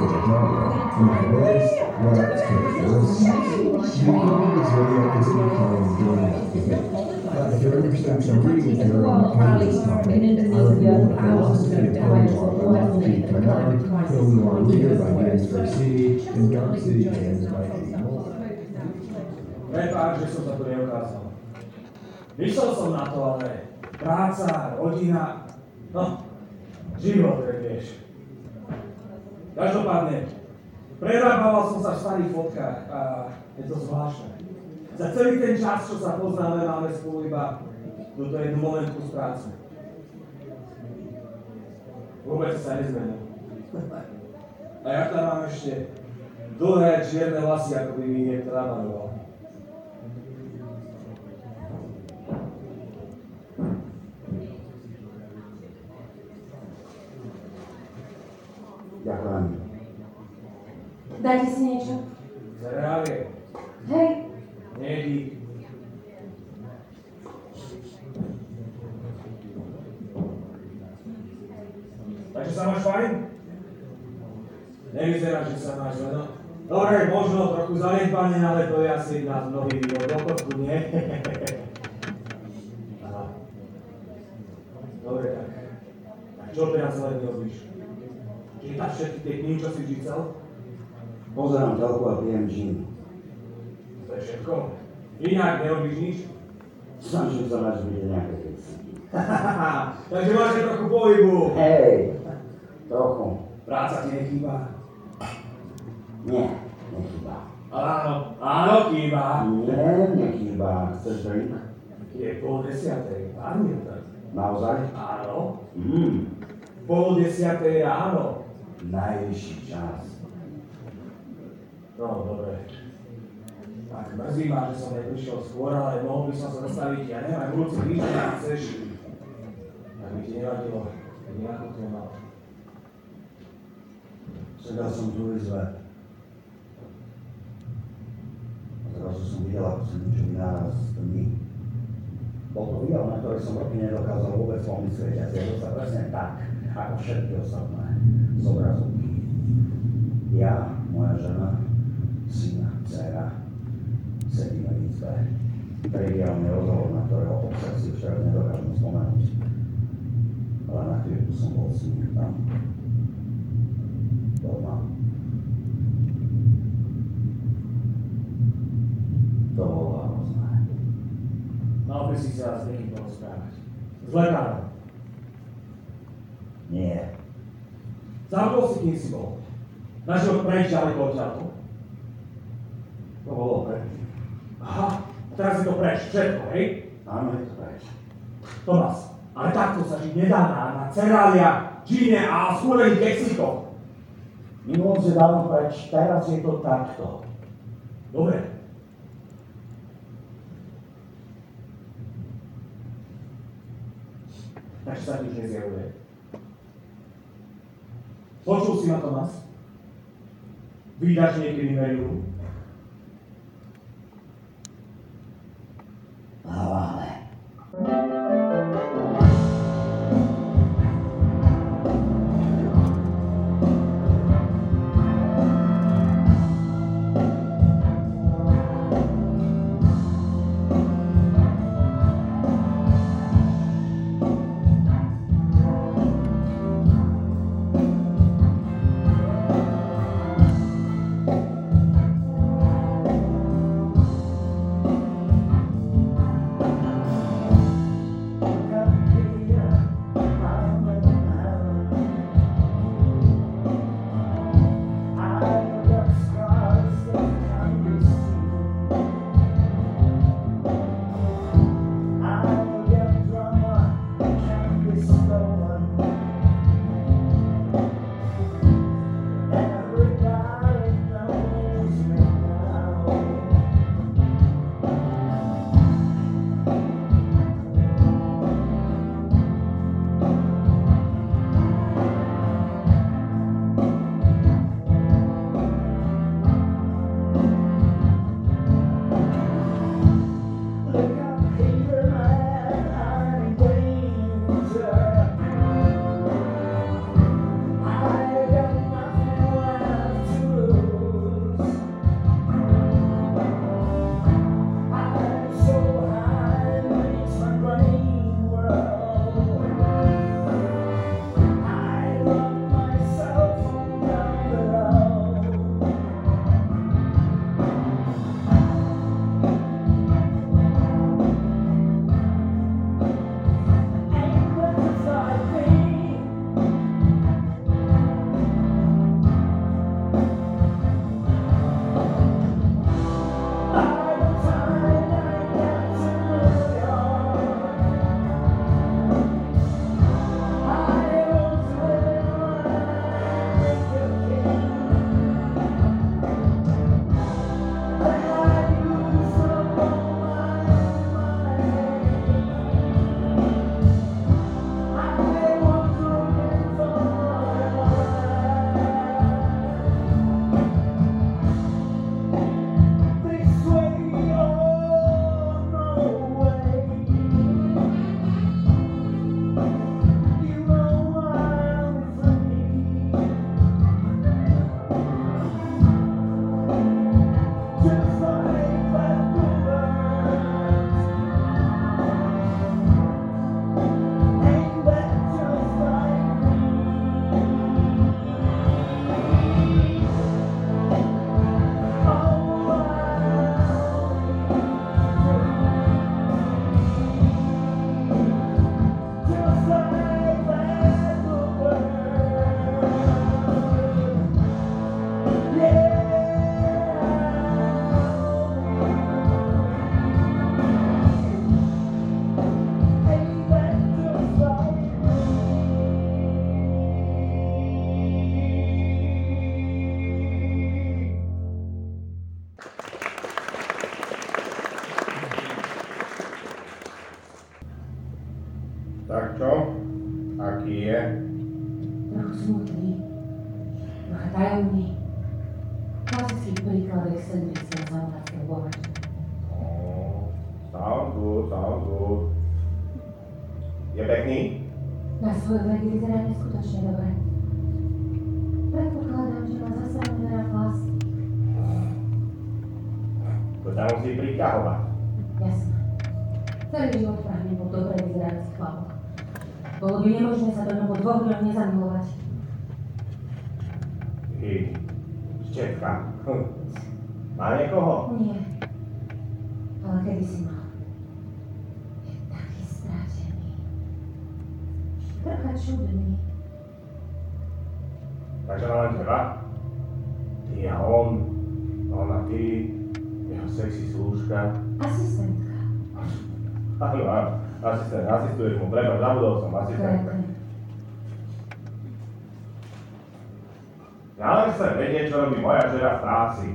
the genre. Of our and Vyšiel som na to, ale práca, rodina, no, život. Každopádne, prerábával som sa v starých fotkách a je to zvláštne. Za celý ten čas, čo sa poznáme, máme spolu iba túto jednu momentku z práce. Vôbec sa nezmenil. A ja tam mám ešte dlhé čierne vlasy, ako by mi niekto namaroval. Ďakujem. Dajte si niečo. Cereálie, Hej, nedy, Takže sa máš fajn? Nevyzerá, že sa máš len. no. Dobre, možno trochu zanedbané, ale to je asi na nový vývoj do kotku, nie? Dobre, tak. Tak čo teraz celé robíš? Čítaš všetky tie knihy, čo si čítal? Pozerám telku a pijem gin. To je všetko. Inak nerobíš nič? Snažím sa mať vidieť nejaké veci. Takže máš aj trochu pohybu. Hej, trochu. Práca ti nechýba. Nie, nechýba. Áno, áno, chýba. Nie, nechýba. Chceš drink? Je pol desiatej, áno, tak. Naozaj? Áno, Mmm, pol desiatej ráno. Najvyšší čas. No, dobre. Tak mrzí ma, že som neprišiel skôr, ale mohol by som sa dostaviť, ja neviem, aj budúci týždeň, ak chceš. Tak by ti nevadilo, keď nejako to mal. Sedel som tu izbe. A zrazu som videl, ako sa niečo vynára z tmy. Bol to video, na ktoré som roky nedokázal vôbec pomyslieť a zjavil sa presne tak, ako všetky ostatné z obrazovky. Ja, moja žena, syna, dcera, sedíme v izbe. Triviálny rozhovor, na ktorého obsah si teraz nedokážem spomenúť. Ale na chvíľku som bol s ním tam. Doma. To bolo hrozné. Mal by si sa s niekým porozprávať. Lekárom. Nie. Si, si. Našiel preč ďaleko odtiaľto. To bolo preč. Aha, a teraz je to preč, všetko, hej? Áno, je to preč. Tomás, ale takto sa žiť nedá na, na cerália, džíne a skúrených keksíkoch. Minulosť je dávno preč, teraz je to takto. Dobre. Takže sa už nezjavuje. Počul si ma, Tomás? Vydáš niekedy mailu? Haváne. Asistent, asistuješ mu, prepáč, zabudol som, asistentka. Ja len chcem vedieť, čo robí moja žena v práci.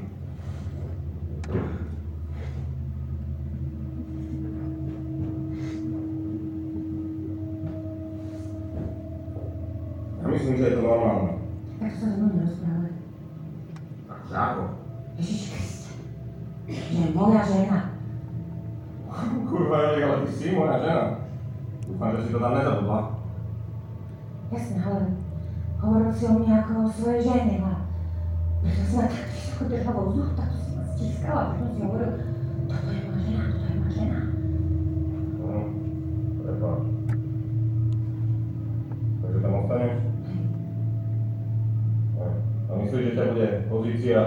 Ja myslím, že je to normálne. Tak sa so mnou. Takže ako? Ježiš Kriste. Že moja žena. Kurva, Jožek, ale ty si moja žena. Dúfam, že si to tam nezabudla. Jasné, ale hovoril si o mne ako o svojej žene a preto som tak vysoko držala vzduch, tak to si ma stiskala, preto si hovoril, toto je moja žena, toto je moja žena. No, prepáč. Takže tam ostaneš? A myslíš, že ťa bude pozícia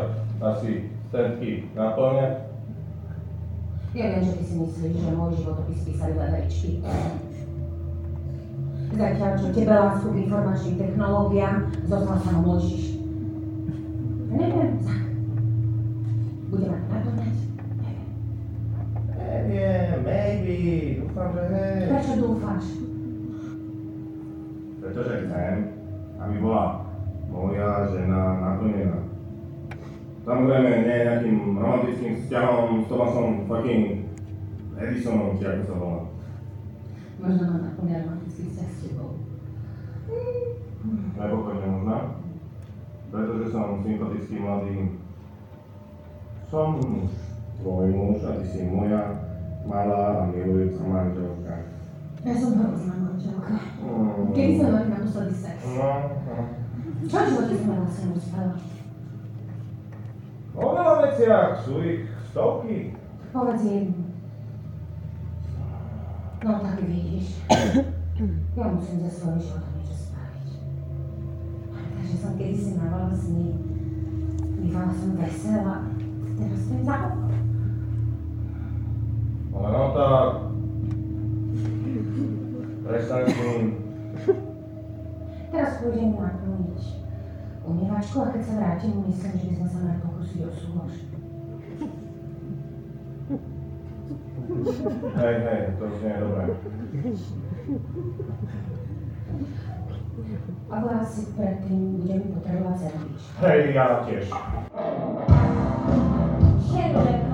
asi stentky naplňať? Ja viem, že ty si myslíš, že môj životopis písali leveričky. Zatiaľ, čo tebe lásku k informačným technológiám, zostal sa mlčíš. Neviem, tak. Bude ma naplňať? Neviem. Neviem, maybe, dúfam, že hej. Prečo dúfáš? Pretože chcem, aby bola moja žena naplnená. Samozrejme, nie nejakým romantickým vzťahom s Tomasom fucking Edisonom, či ako sa volá. Možno mám naplňa romantický vzťah s tebou. Nepokojne možná. Pretože som sympatický mladý. Som muž, tvoj muž a ty si moja malá a milujúca manželka. Ja som hrozná manželka. Mm. Kedy sme mali naposledy sex? No, no. Čo v živote sme vlastne rozprávali? O veľa veciach sú ich stovky. Povedz jednu. No tak vidíš. Ja musím za svojím životom niečo spraviť. Takže som kedysi mávala sny. Bývala som veselá. Teraz je záhod. Ale no tak... Prestaň s tým. Teraz pôjdem naplniť umývačku a keď sa vrátim, myslím, že by sme sa mali pokúsiť o súlož. Hej, hej, to už nie je dobré. Ale asi predtým budeme potrebovať sandwich. Hej, ja tiež. Cielo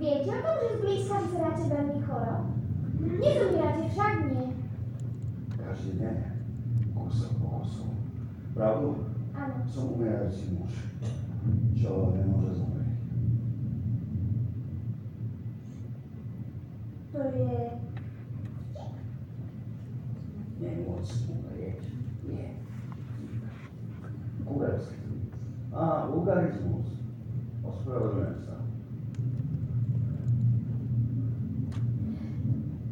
Wiecie o tym, że z mojej raczej będzie choro? Nie zumieracie wszak nie. Każdy dzień osobą są. Prawda? Ano. Są umierać i muszę. Ciało nie może zumrzeć. Który... Nie mocno, wiecie. Nie. Kurewski. A, wulgaryzmus. Osprawiedliwiam się.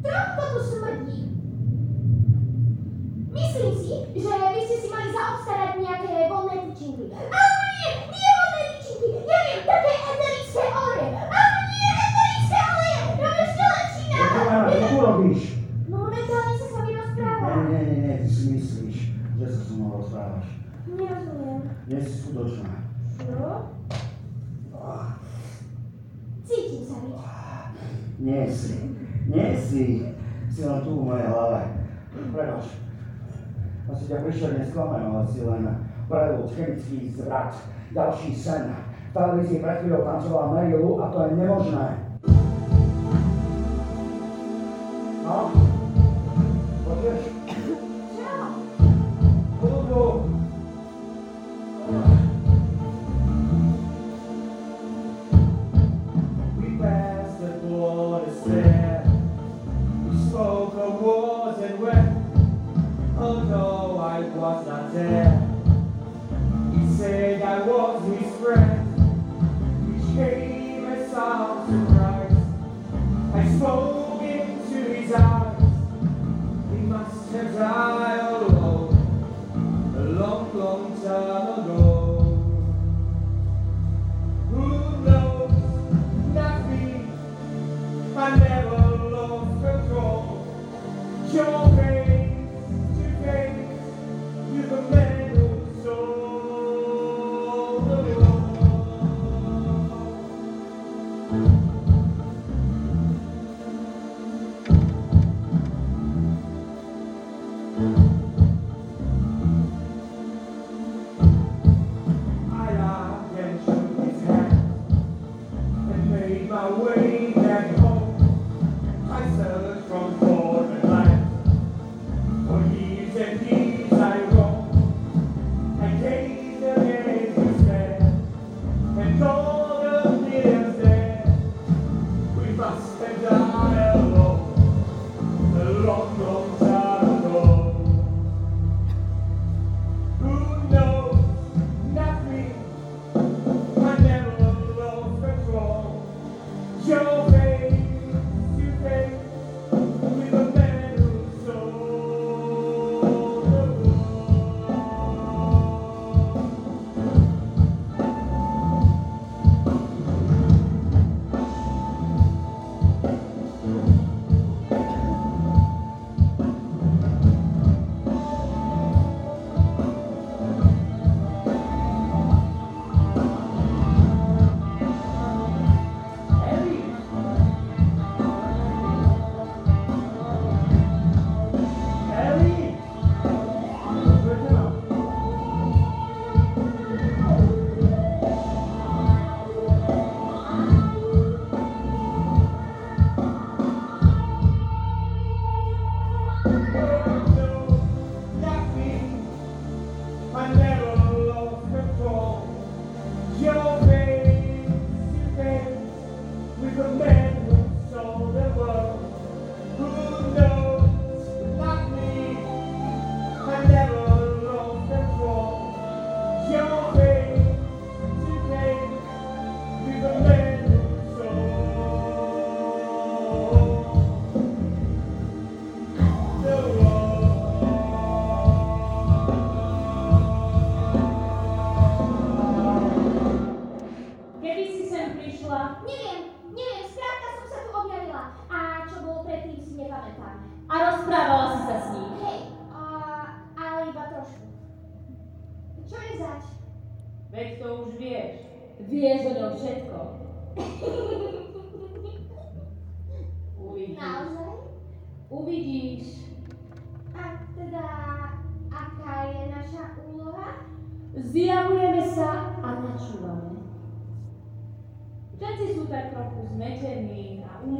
tampa do seu tu v mojej hlave. Prenaš. Asi ťa prišiel nesklamal, ale si len pravil chemický zvrat. Ďalší sen. V televízii pred chvíľou tancovala Mary Lou a to je nemožné. No? Počuješ?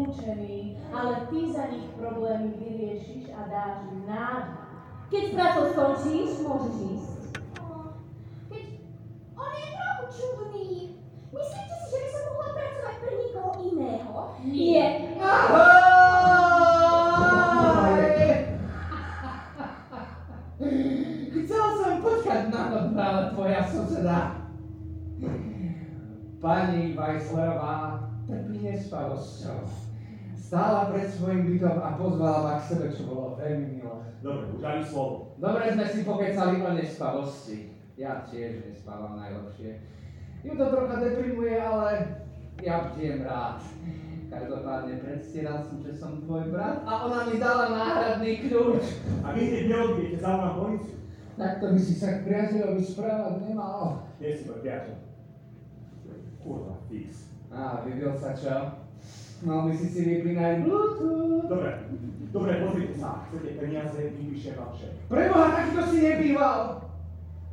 Umúčení, ale ty za nich problémy vyriešiš a dáš im nádej. Keď s prácou skončíš, môžeš ísť. On je trochu čudný. Myslíte si, že by som mohla pracovať pre nikoho iného? Nie. Chcel som počkať na to, ale tvoja suseda. Pani Weisslerová trpí nespavosťou. Stála pred svojim bytom a pozvala ma k sebe, čo bolo veľmi milé. Dobre, už ani slovo. Dobre sme si pokecali o nespavosti. Ja tiež nespávam najlepšie. Ju to trocha deprimuje, ale ja bdiem rád. Každopádne predstieral som, že som tvoj brat a ona mi dala náhradný kľúč. A vy hneď neodbijete, zavolám policiu. Takto by si sa k priateľovi správať nemal. Nie si môj priateľ. Kurva, fix. Á, vybil sa čo? Mal by si si vypínať Bluetooth. Dobre, dobre, pozrite sa. Chcete peniaze, vypíšem vám šek. Preboha, takto si nebýval!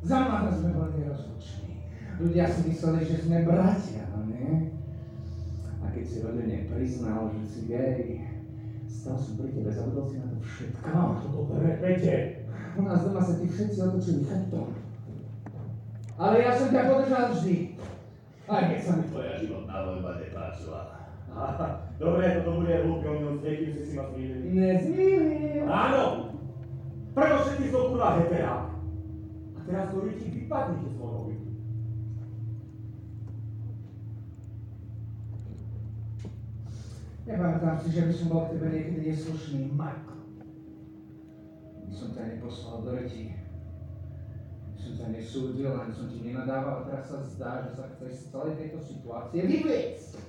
Za mladá sme boli rozluční. Ľudia si mysleli, že sme bratia, no nie? A keď si rodene priznal, že si gay, stal som pri tebe, zabudol si na to všetko. Dobre, Pete. U nás doma sa ti všetci otočili chrbtom. Ale ja som ťa podržal vždy. Aj keď sa mi tvoja životná voľba nepáčila. Aha, Dobre, toto bude hlúpy, oni len niekým si si ma zmýlili. Nezmýlil. Áno! Preto všetci sú kurva heterák. A teraz to ti vypadnite z bytu. Nepamätám si, že by som bol k tebe niekedy neslušný, Marko. By som ťa neposlal do reti. By som ťa nesúdil, ani som ti nenadával, a teraz sa zdá, že sa chceš z celej tejto situácie vyviecť.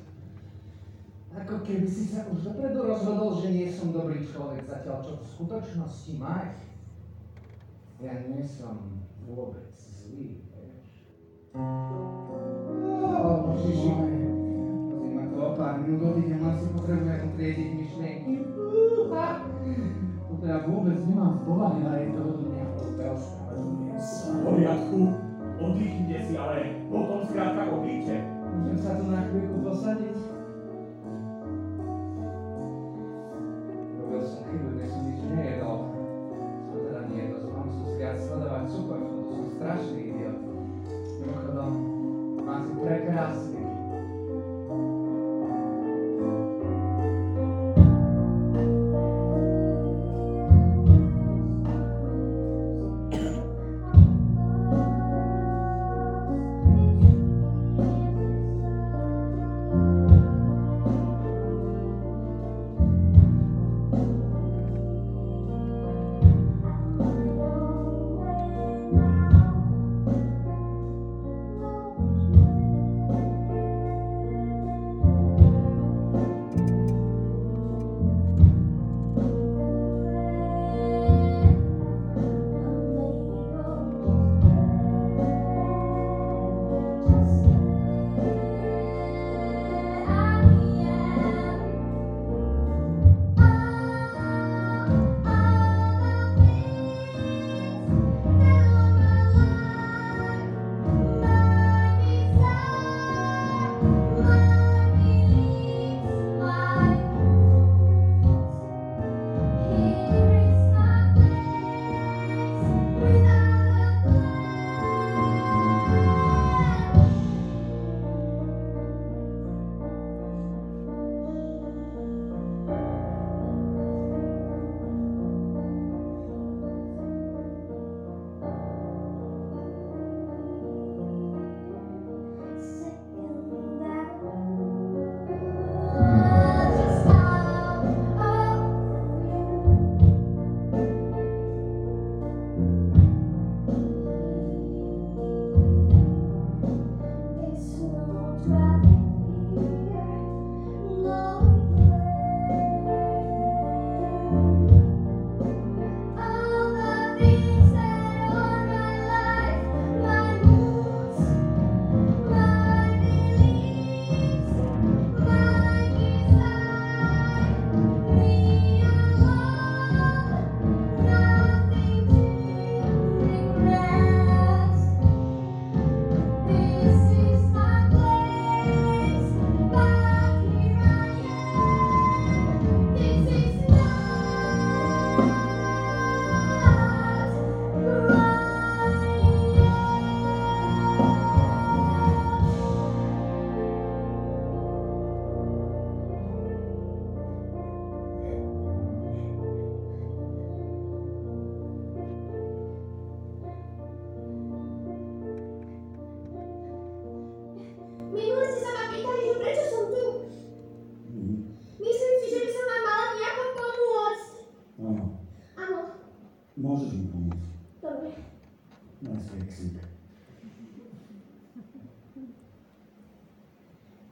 Ako keby si sa už dopredu rozhodol, že nie som dobrý človek, zatiaľ čo v skutočnosti máš. Ja nie som vôbec zlý, vieš. Oh, Ježiši, Pozri ma to o pár minút odídem, len si potrebujem utriediť myšlienky. Toto ja vôbec nemám v povahe na jej toho dňa hotelska, rozumieš? V poriadku, oddychnite si, ale potom skrátka odíďte. Môžem sa tu na chvíľku posadiť? Strašný idiot. Mimochodom, mám si prekrásny.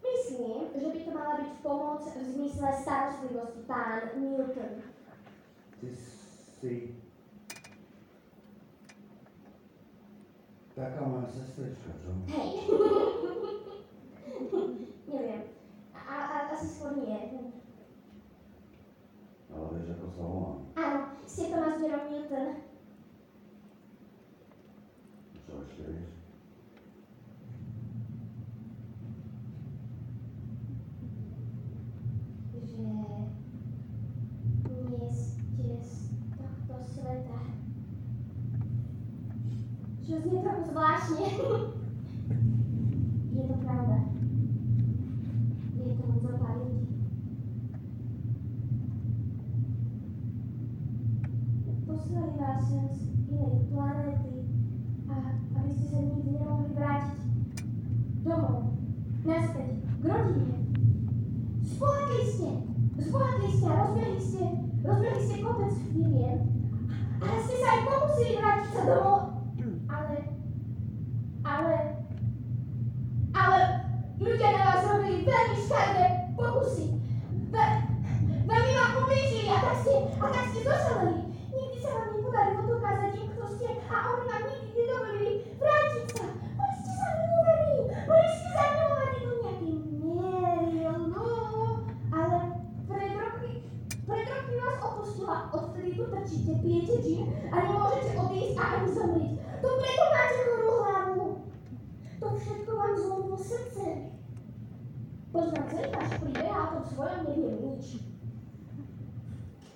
Myslím, že by to mala byť pomoc v zmysle starostlivosti, pán Newton. Si... Taká moja sestrička, čo? Hej. Neviem. A, a, asi skôr nie. Ale vieš, ako sa volám. Áno, ste Thomas Jerome Newton. Čo ešte vieš? že nie ste z tohto sveta. Čo znie trochu zvláštne. Je to pravda. Je to zo pár ľudí. Poslali vás sem z inej planéty a aby ste sa nikdy nemohli vrátiť domov, naspäť, k rodine. Zbohatli ste! Zbohatli ste a rozbehli ste, rozbehli ste firiem. Ale ste sa aj pokusili vrátiť sa domov. Ale, ale, ale ľudia na vás robili veľmi škaredé pokusy. Ve, veľmi vám ublížili a tak ste, a tak ste zošaleli. Nikdy sa vám nepodarilo dokázať kto ste a oni vám nikdy nedovolili vrátiť sa. Boli ste zamilovaní, boli ste zamilovaní do nejakej miery, no. Ale pred rokmi, pred rokmi vás opustila, odtedy tu trčíte, pijete gin a nemôžete odísť a ani zomrieť. To preto máte chorú hlavu. To všetko vám zlomilo srdce. Poznám celý váš príbeh a o tom svojom neviem nič.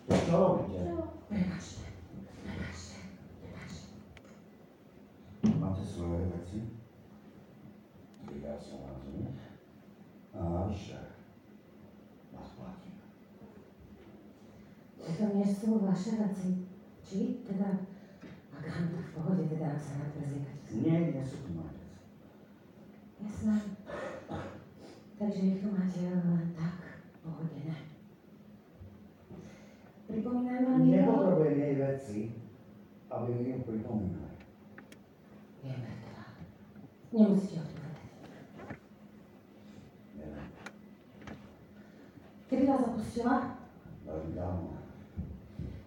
To čo robíte? Čo? Prepačte, prepačte, prepačte. Máte svoje veci? Ja som vás. A navyše, vás platím. To nie sú vaše veci. Či? Teda, v pohode, teda, ak sa rád prezliekate. Nie, nie sú tu veci. Jasné. Takže ich tu máte len tak pohodené. Pripomínajú vám niečo? Nepotrebujem jej veci, aby mi ju pripomínali. Vieme teda. Nemusíte odpovedať. Kedy vás opustila? veľmi dávno.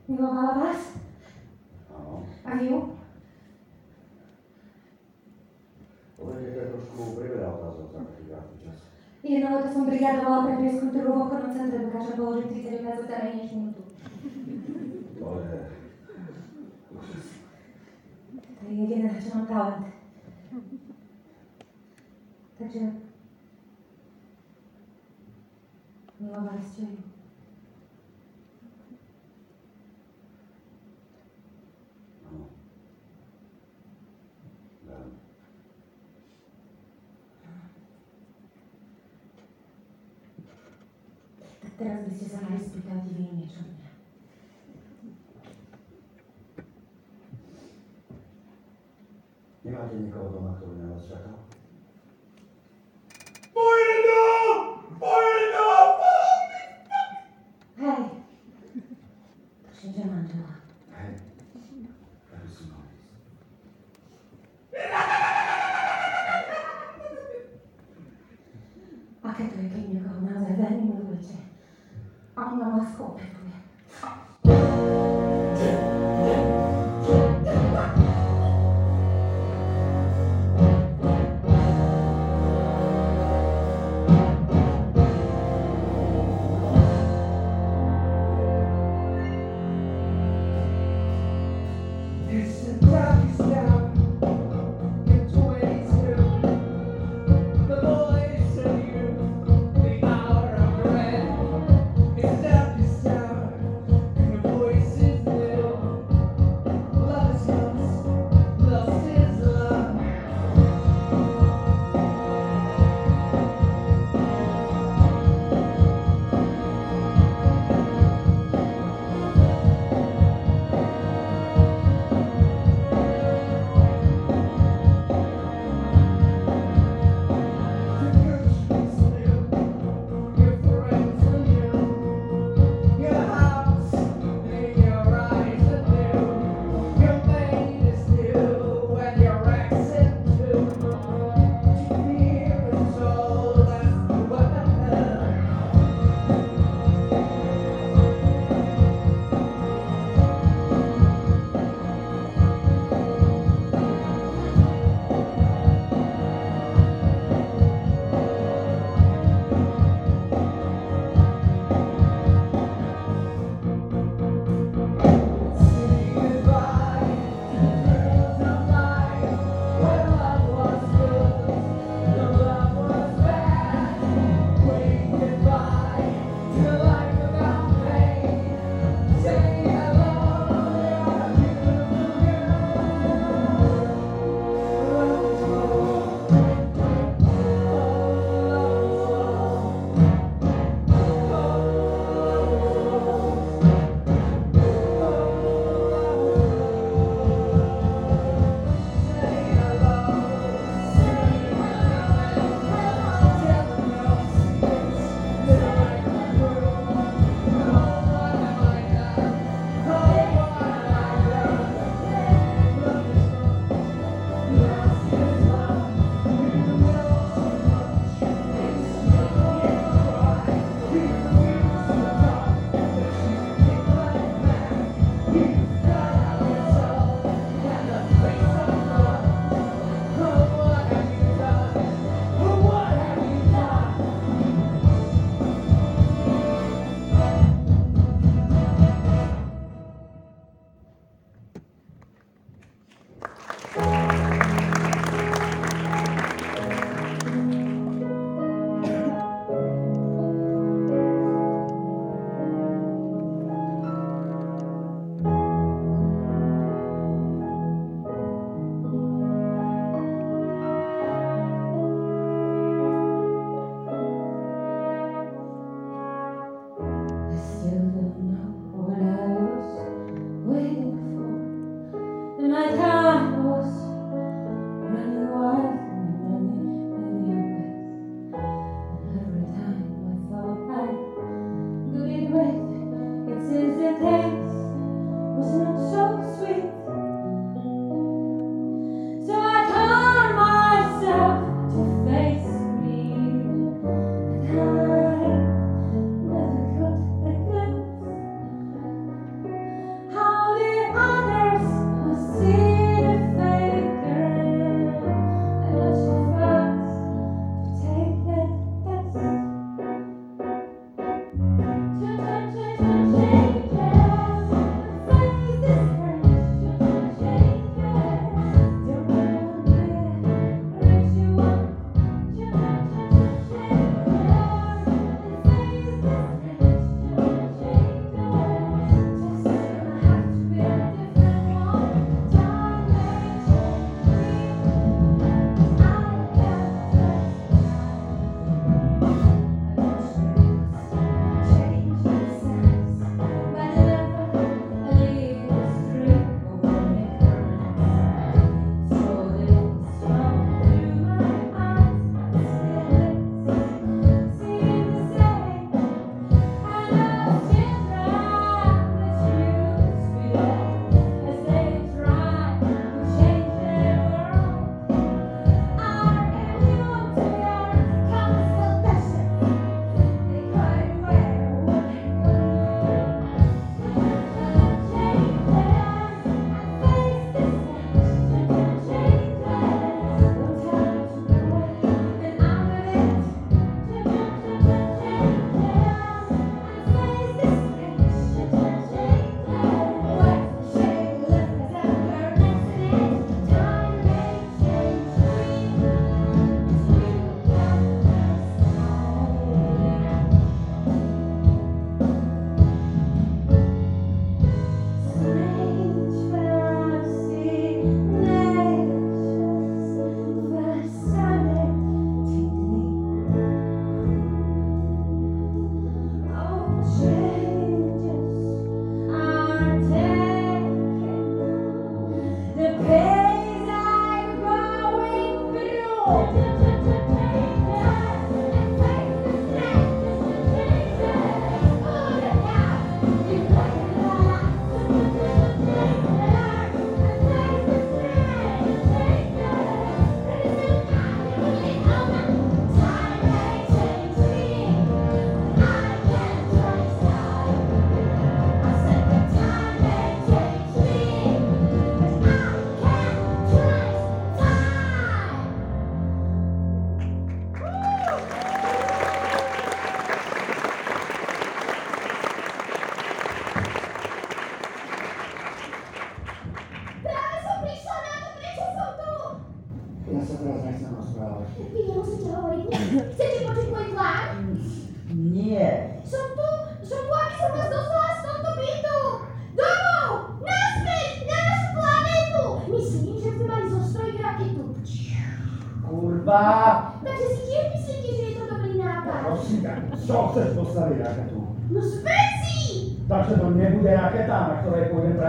Milovala vás? Áno. A ju? Je trošku priveľa otázok za krátky čas. Jedného to som brigadovala pre prieskum trhu v obchodnom centre, dokáže položiť 30 otázok než minútu. To je... To je jediné, na čo mám talent. Takže... Milovali ste ju. Áno. Veľmi. Tak teraz by ste sa mali spýtať vy niečo mňa. Nemáte nikoho doma, kto na vás čakal?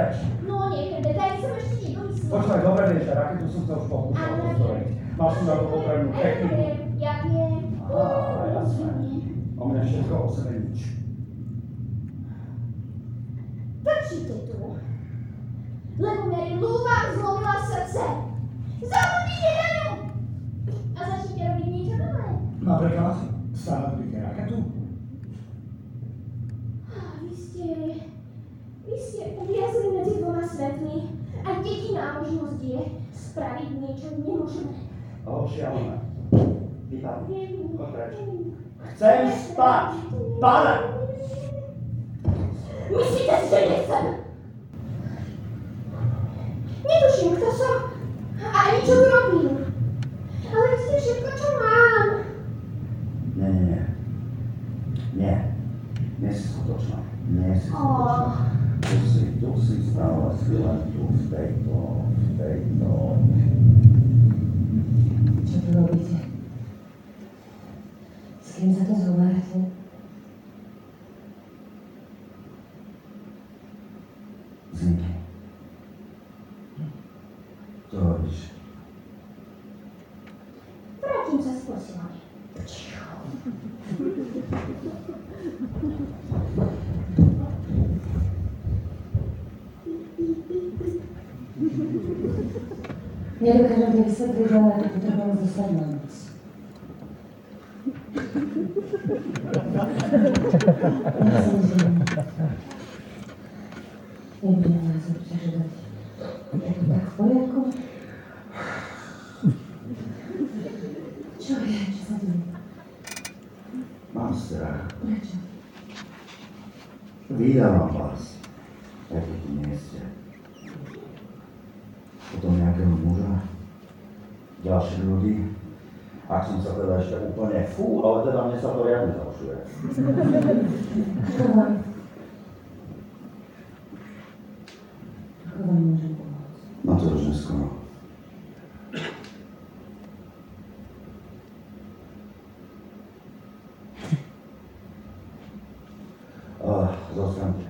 Preč? No niekedy, tak som ešte nedomyslel. Počkaj, dobre vieš, že raketu som sa už pokúšal postaviť. Mal som na to potrebnú techniku. ja viem. Á, jasné. O mne všetko o sebe nič. Trčíte tu, lebo Mary Lou vám zlomila srdce. Zabudnite na ňu! A začnite robiť niečo nové. Napríklad, stavať byte raketu? Vy ste... Vy ste uviazli medzi dvoma svetmi a jediná možnosť je spraviť niečo nemožné. O, šialené. Vypadni. Choď preč. Chcem spať! Pane! Myslíte si, že nechcem? Netuším, kto som a ani čo tu robím. Ale ste všetko, čo mám. Nie, nie, nie. Nie. Nie si skutočná. Nie si skutočná. Tu si, tu si stále si len tu v tejto, v tejto... Čo tu robíte? S kým sa to zhovárate? S nikým. Čo robíš? Vrátim sa s posilami. Nedokážem to vysvetliť, ale to potrebujem zostať na noc. Ja si myslím, nebudem vás obťažovať. Je to tak v poriadku? Čo je? Čo sa deje? Mám strach. Prečo? Vydávam vás. Aj keď tu nie ste. Potom nejakého muža. Ďalších ľudí. Ak som sa teda ešte úplne fú, ale teda mne sa to riadne zaušuje. Ako vám? Ako vám môžem pomôcť? No to už neskoro. Uh, zostaňte.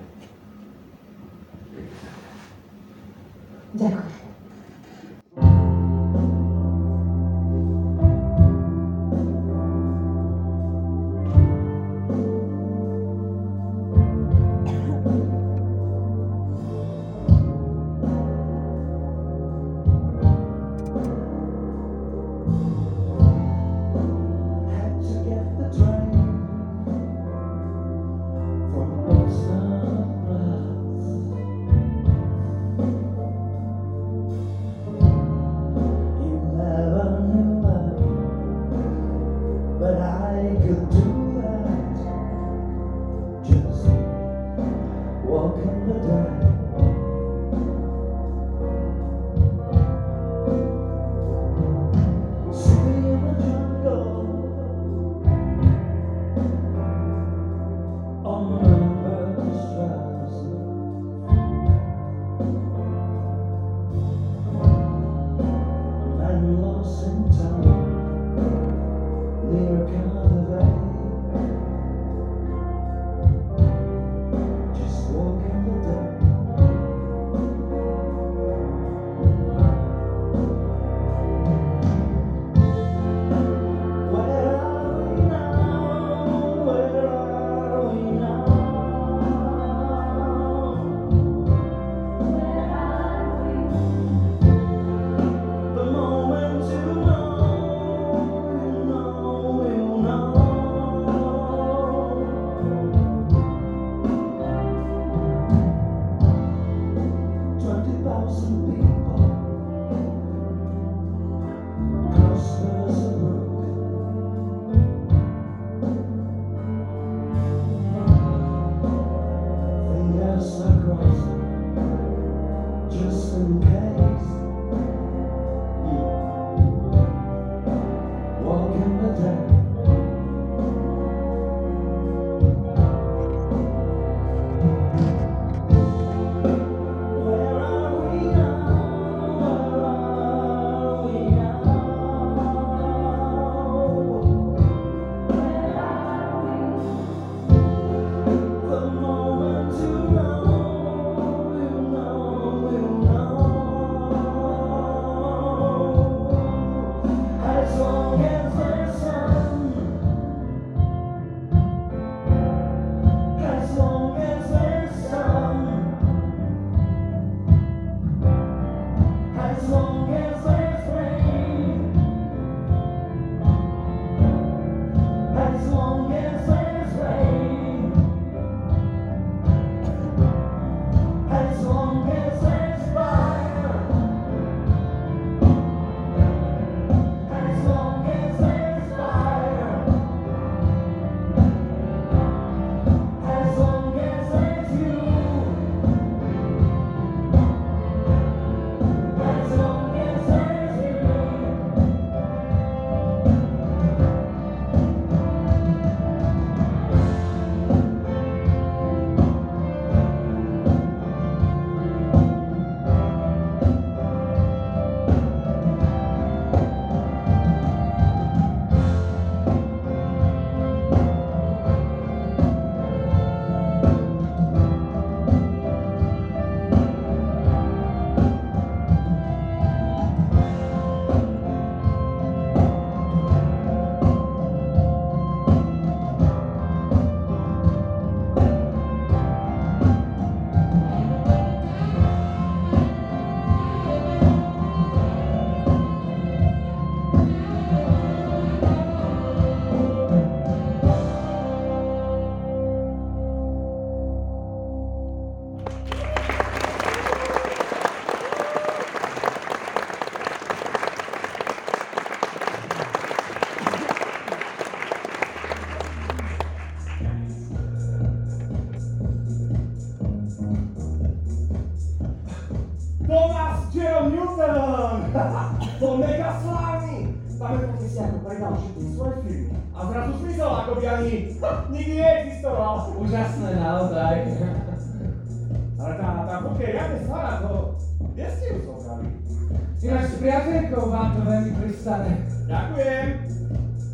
Ďakujem.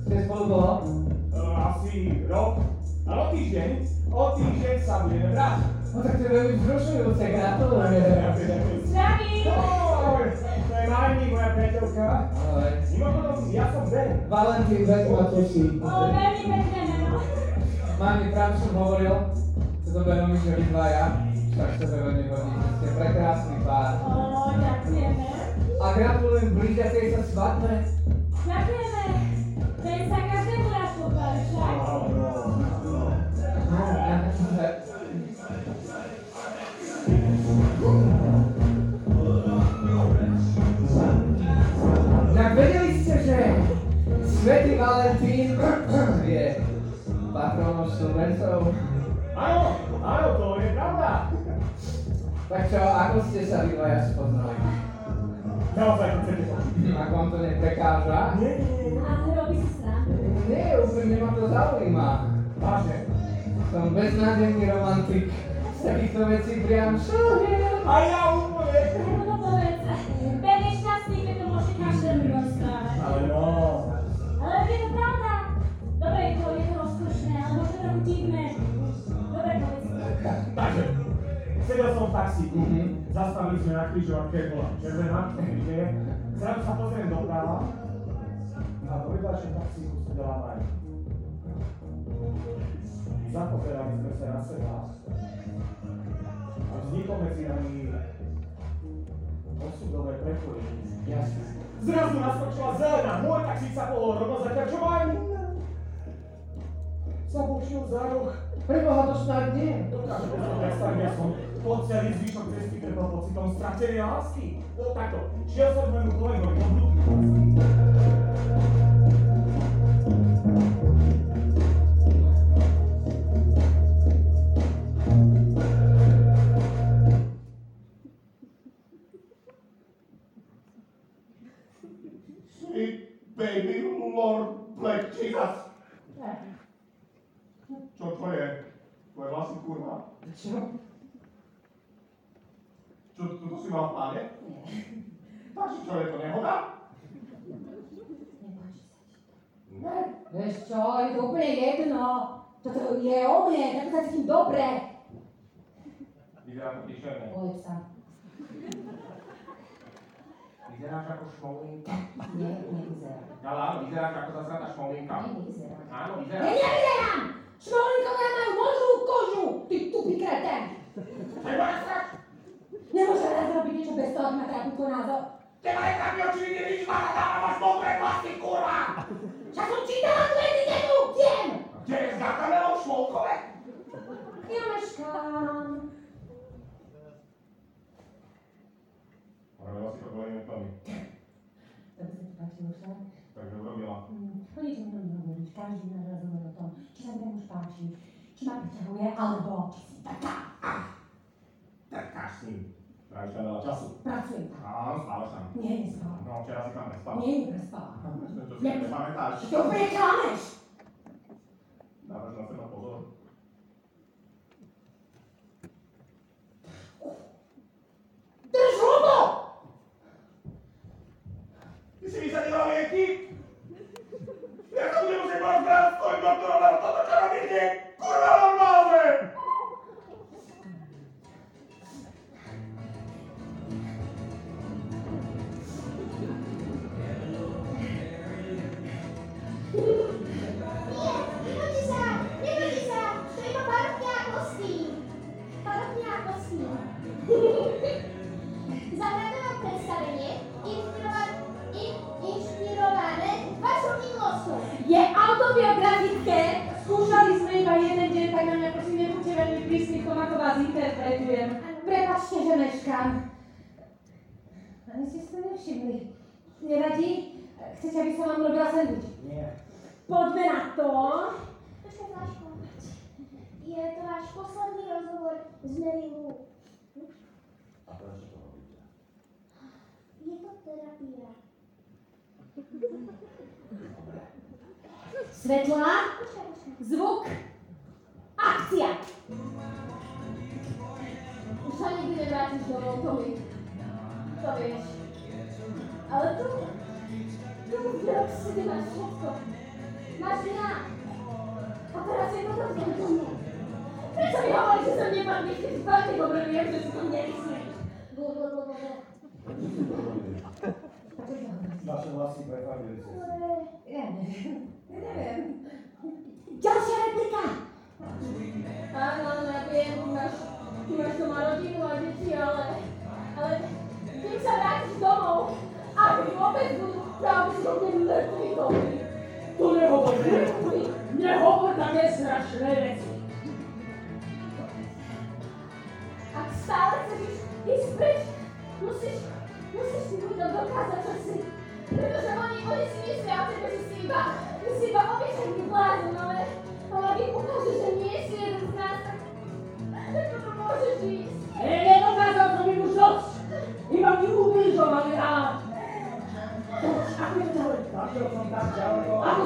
Ste spolu dlho? Asi rok, ale o týždeň, o týždeň sa budeme brať. No tak to je veľmi vzrušujúce, gratulujem. Zdravím! To je Marni, moja priateľka. Ahoj. Mimochodom, ja som Ben. Valentín, veľmi ma teší. O, veľmi pekné meno. Mami, práve som hovoril, že to Benom, že vy dvaja, tak sebe veľmi hodíte, ste prekrásny pár. O, ďakujeme. A gratulujem blížiacej sa svadbe. Ďakujeme. Ten sa každému raz však? Tak vedeli ste, že Svetý Valentín je patronom snúbencov? Áno, áno, to je pravda. Tak čo, ako ste sa vy dvaja spoznali? Naozaj to chcete počuť. Ak vám to neprekáža? Nie, nie, nie. A robí si srandu. Nie, úplne ma to zaujíma. Vážne. Som beznádejný romantik. Z takýchto vecí priam šuhiem. A ja úplne. No to povedz. Ben je šťastný, keď to môže každému rozprávať. Ale no. Ale je to pravda. Dobre, je to, je to rozkošné, ale možno trochu divné. Dobre, povedz. Takže, sedel som v taxíku, Mhm. Zastavili sme na križovatke, bola červená, kde je. Zrazu sa pozriem doprava a v vedľajšom taxíku sedela Mari. Zapozerali sme sa na seba a vzniklo medzi nami osudové prepojenie. Jasne. Zrazu naskočila zelená, môj taxík sa pohol rovno aj Zabočil za roh. Preboha to snad nie. Dokážete si predstaviť, ja som po celý zvyšok cesty trpel pocitom stratenej lásky. No takto, šiel som k môjmu kolegovi do. Sweet baby Lord Black Jesus. Čo to je? Tvoje vlasy, kurva? Čo? Čo to, to si mal v pláne? Takže čo je to nehoda? Ne. Vieš čo, je to úplne jedno. Toto je o mne, tak sa cítim dobre. Vyzerá to príšerne. Polep sa. Vyzeráš ako šmolinka. Nie, nevyzerá. Ale áno, vyzeráš ako zasratá šmolinka. Nevyzerá. Áno, vyzeráš. nevyzerám! Šmolinkovia majú modrú kožu, ty tupý kreten. Nesrač! Nemôže raz robiť niečo bez toho, ma teda kúkol názor. Teba nechápi oči, nevidíš ma na dáma, máš modré vlasy, kurva! Však som čítala tú etiketu, viem! Kde je s Gargamelom šmolkové? Ja meškám. Robila si to kvôli metami. To by sa ti páčilo však. Takže urobila. Mm, O ničom inom nehovoríš, každý náš rozhovor o tom, či sa mi ten muž páči, či ma priťahuje, alebo či si taká. Trkáš s ním. Tráviš tam veľa času. Pracujem tam. Áno, spávaš tam. Nie, nespávam. No, včera si tam prespal. Nie, neprespávam. To si nepamätáš. Ty úplne klameš! Dávaš na seba pozor. Drž hubu! Ty si vysadila lieky? Ja to že meškám. Ani ste si nevšimli. Nevadí? Chcete, aby som vám robila sandwich? Nie. Poďme na to. Počkaj, Flaško. Je to váš posledný rozhovor s Merilu. A proč to robíte? Je to terapia. Dobre. Svetla, zvuk, akcia! Už sa nikdy nevrátiš domov, Tommy. To vieš. Ale tu, tu v Broxide máš všetko. Máš mňa. A teraz je toto v domu. Prečo mi hovoríš, že som nepadný, keď veľmi dobre viem, že si to nemyslíš? Blo, blo, blo, blo, blo. Vaše vlasy prefarbili ste. Ale Ja neviem. Ja neviem. Ďalšia replika! Áno, áno, ja viem, ty máš, ty máš doma rodinu a deti, ale, ale kým sa vrátiš domov, ak vôbec budú pravdepodobne mŕtvi Tommy. To nehovor, ne? Nehovor také strašné veci. Ak stále chceš ísť preč, musíš, musíš si ľuďom dokázať, čo si. Pretože oni, oni si myslia o tebe, že si iba, že si iba obyčajný blázon, ale, ale ak im ukážeš, že nie si jeden z nás, tak, tak potom môžeš ísť. Ne, nedokázal som im už dosť. Iba mi ubližovali a... Ako je to ďalej? Našiel som tak ďaleko. Ako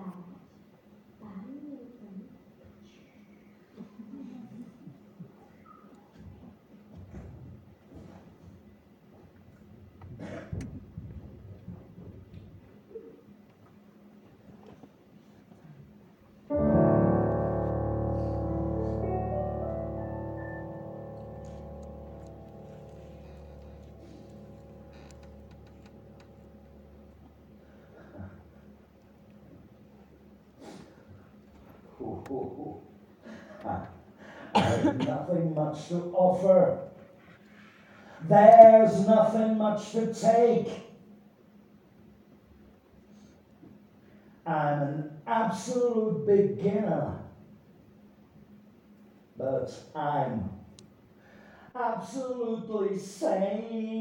nemusíte Ooh, ooh, ooh. I I have nothing much to offer. There's nothing much to take. I'm an absolute beginner. But I'm absolutely sane.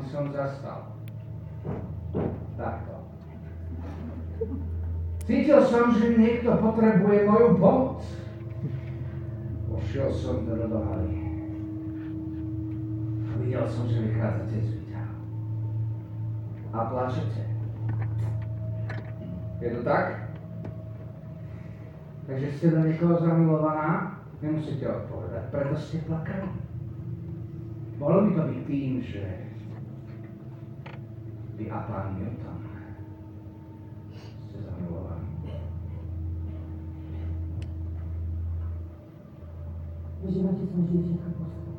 Aby som zastal. Takto. Cítil som, že niekto potrebuje moju pomoc. Pošiel som do rodohaly. A videl som, že vychádzate z výťahu. A plačete. Je to tak? Takže ste do niekoho zamilovaná? Nemusíte odpovedať, preto ste plakali. Mohlo by to byť tým, že vy a pán Newton ste zamilovaní. V živote som vždy všetko poslal.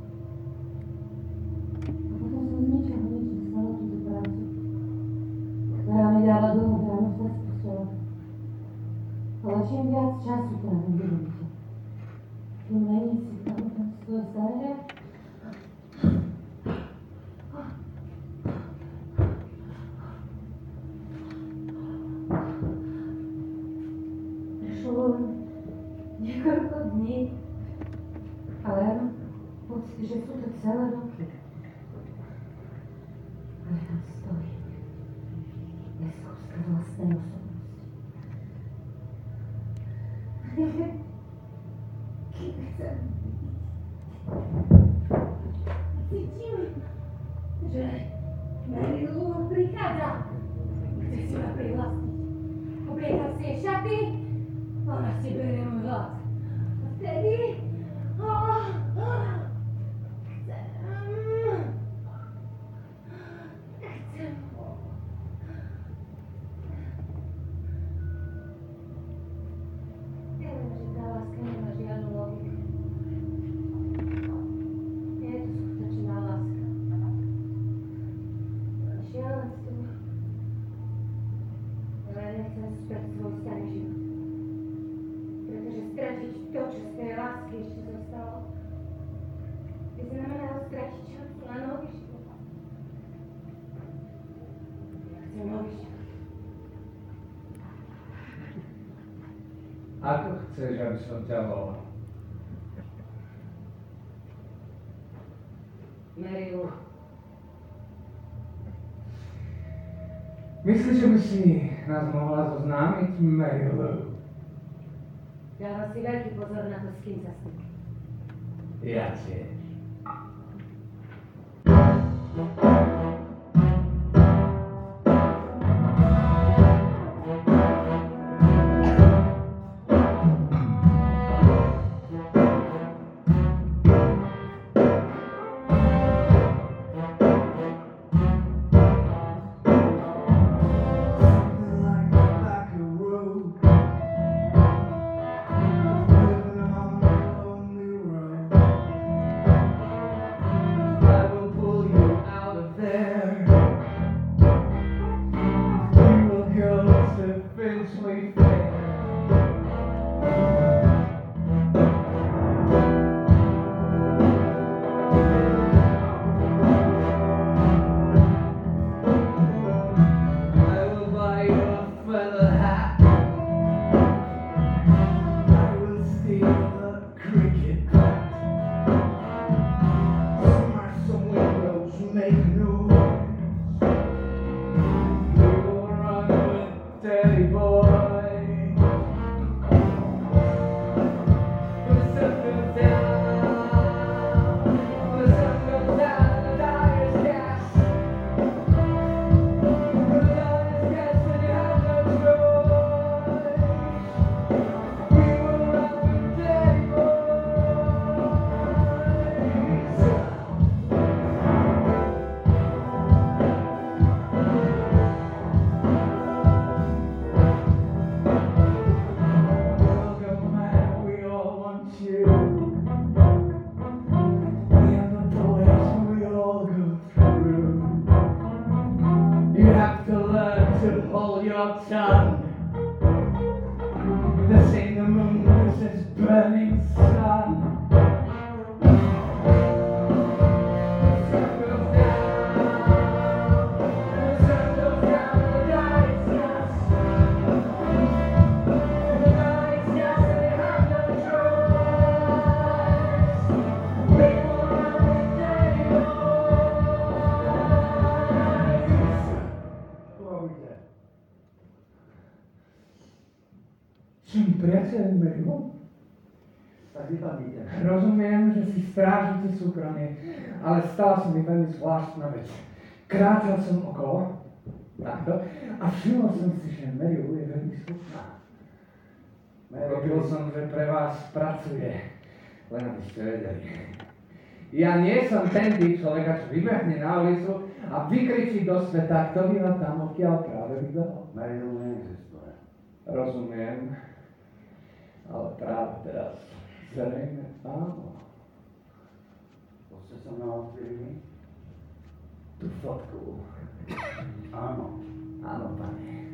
A potom som z ničoho nič dostala túto prácu, ktorá mi dáva domov ráno sa z postele. Ale čím viac času trávim v tým menej si pamätám svoje staré Prešlo len niekoľko dní, ale ja mám že sú to celé roky. A ja tam stojím. Bez kúska vlastnej osobnosti. Kým chcem Cítim, že Mary Lou prichádza. Chce si ma privlastniť. Oblieka si jej šaty, ona si berie môj hlas. A vtedy... Oh, oh, chcem... Chcem ho. Ja viem, že tá láska nemá žiadnu logiku. Nie je to skutočná láska. Šialenstvo. Ale ja nechcem späť svoj starý život. Pretože stratiť to, čo z tej lásky ešte zostalo, by znamenalo stratiť šancu na nový život. Ja chcem nový život. Ako chceš, aby som ťa volal? Lou. Myslíš, že by si nás mohla zoznámiť, Lou? Dáva si veľký pozor na to, s kým sa stýka. Ja tiež. Ale stala sa mi veľmi zvláštna vec. Kráčal som okolo, takto, a všimol som si, že Meriu je veľmi smutná. Robil som, že pre vás pracuje, len aby ste vedeli. Ja nie som ten typ človeka, čo vybehne na ulicu a vykričí do sveta, kto býva tam, odkiaľ práve vybehol. Merilu neexistuje. Rozumiem, ale práve teraz zrejme áno. To ste sa mňa odkryli? Tú fotku. Áno. Áno, pane.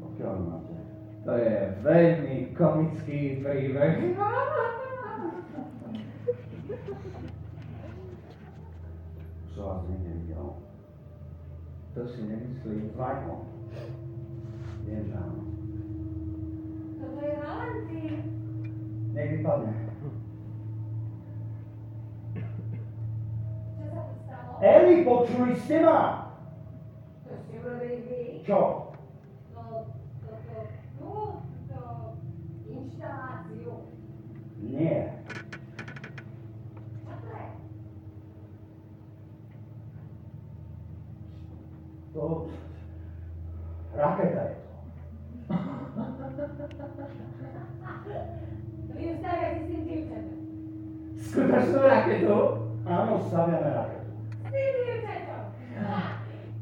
Pokiaľ máte. To je veľmi komický príbeh. Som vás nevidel. To si nemyslím. Vajko. Viem, že áno. Toto je Valentín. Nech Eli, počuli ste ma? To ste urobili vy? Čo? No, toto, tu, to, inštaláciu. Nie. Čo to je? To... Raketa je to. To vy ju staviate s tým dievčatom. Skutočnú raketu? Áno, staviame raketu.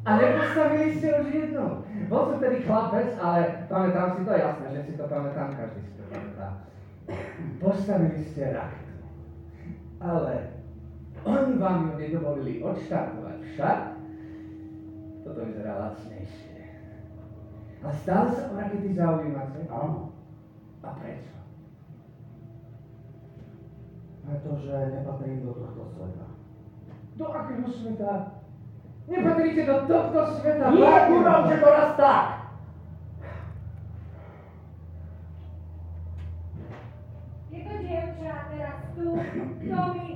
A nepostavili ste už jednu. Bol som tedy chlapec, ale pamätám si to jasné, že si to pamätám, každý si to pamätá. Postavili ste raketu. Ale oni vám ju nedovolili odštartovať však. Toto vyzerá lacnejšie. A stále sa o rakety zaujímate? Áno. A prečo? Pretože nepatrím do tohto sveta. Do akého sveta? Nepatríte do tohto sveta. Nie, kurva, že to raz tak! Je to dievča teraz tu, Tomi.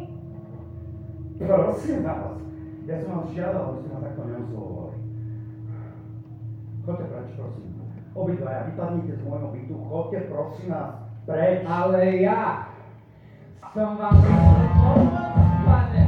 Prosím vás, ja som vás žiadal, aby ste ma takto neoslovovali. Choďte preč, prosím. Obidvaja, vypadnite z môjho bytu, choďte prosím vás preč. Ale ja som vám pomôcť, pane.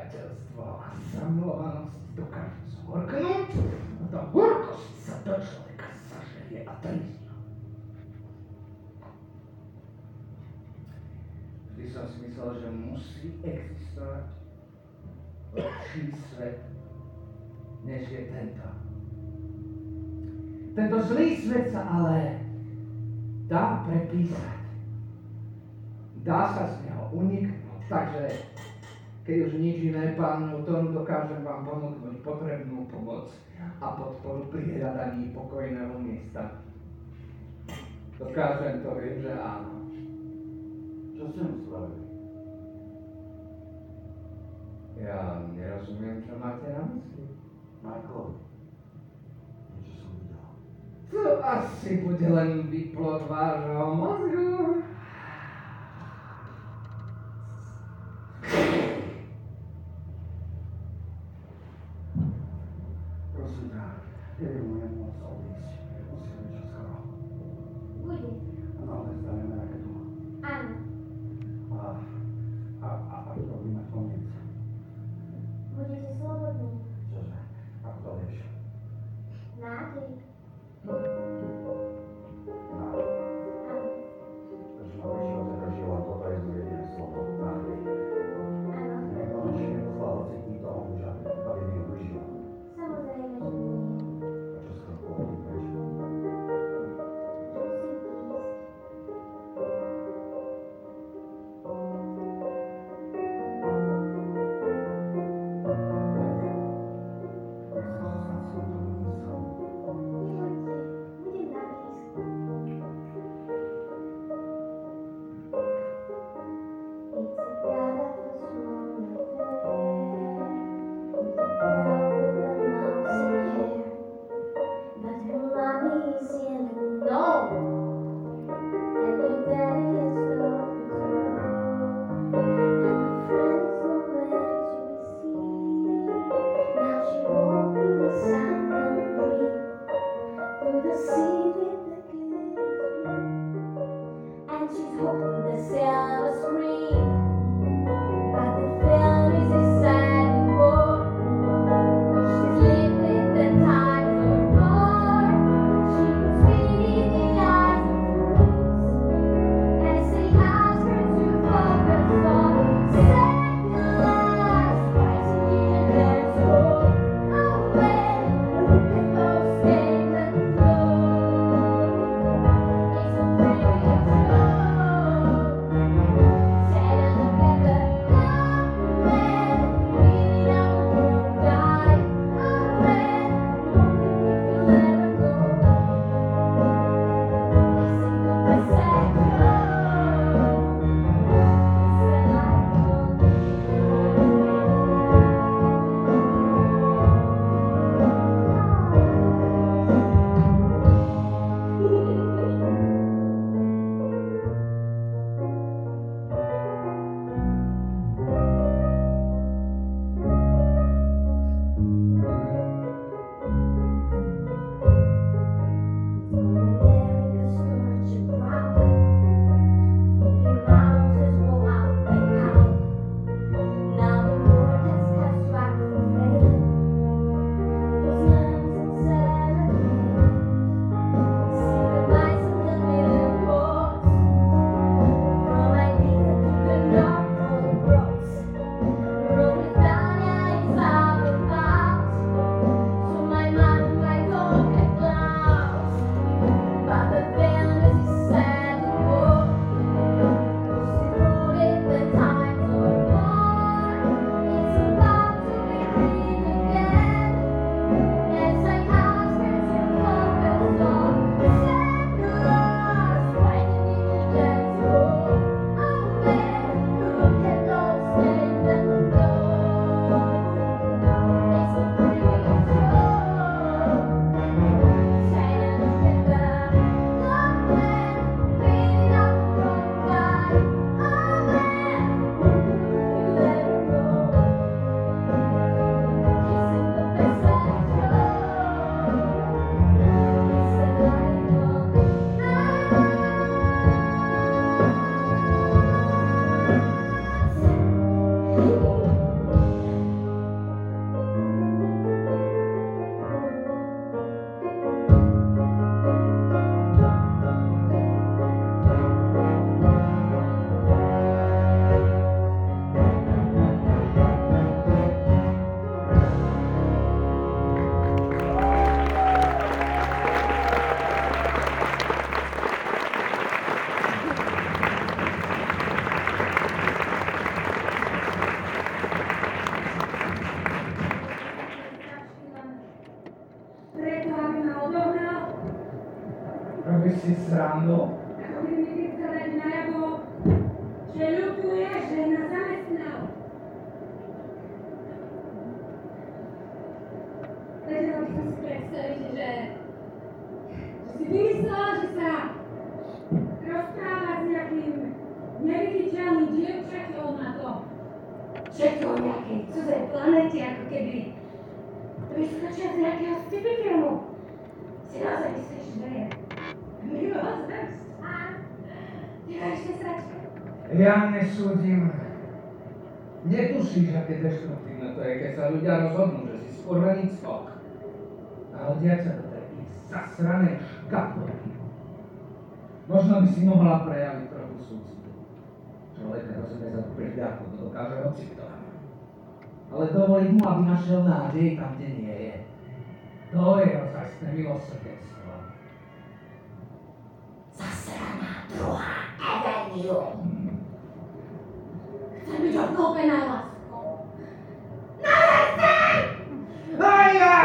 Priateľstvo a zamilovanosť, dokážu zhorknúť a tá horkosť sa do človeka zažerie a trízni. Vždy som si myslel, že musí existovať lepší svet, než je tento. Tento zlý svet sa ale dá prepísať. Dá sa z neho uniknúť, takže keď už nič iné, pán Newton, dokážem vám ponúknuť potrebnú pomoc a podporu pri hľadaní pokojného miesta. Dokážem to, viem, že áno. Čo ste mu spravili? Ja nerozumiem, čo máte na mysli. Marko, niečo som videl. To asi bude len vyplod vášho mozgu. Zasranej škatulky. Možno by si mohla prejaviť trochu súcitu. Človek rozumie za tú prihľadku, to dokáže hoci kto. Ale dovoliť mu, aby našiel nádej tam, kde nie je. To je ozajstné milosrdenstvo. Zasraná druhá Avenue. Chcem byť obklopená láskou. Aj ja!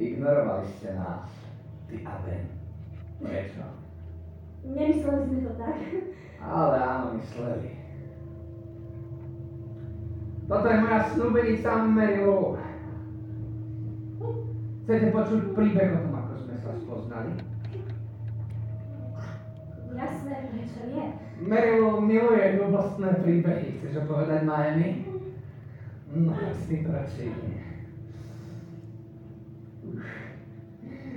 Ignorovali ste nás, ty a Ben. Prečo? Nemysleli sme to tak. Ale áno, mysleli. Toto je moja snúbenica Mary Lou. Chcete počuť príbeh o tom, ako sme sa spoznali? Jasné, prečo nie. Mary Lou miluje ľubostné príbehy. Chceš povedať Miami? No, tým radšej nie.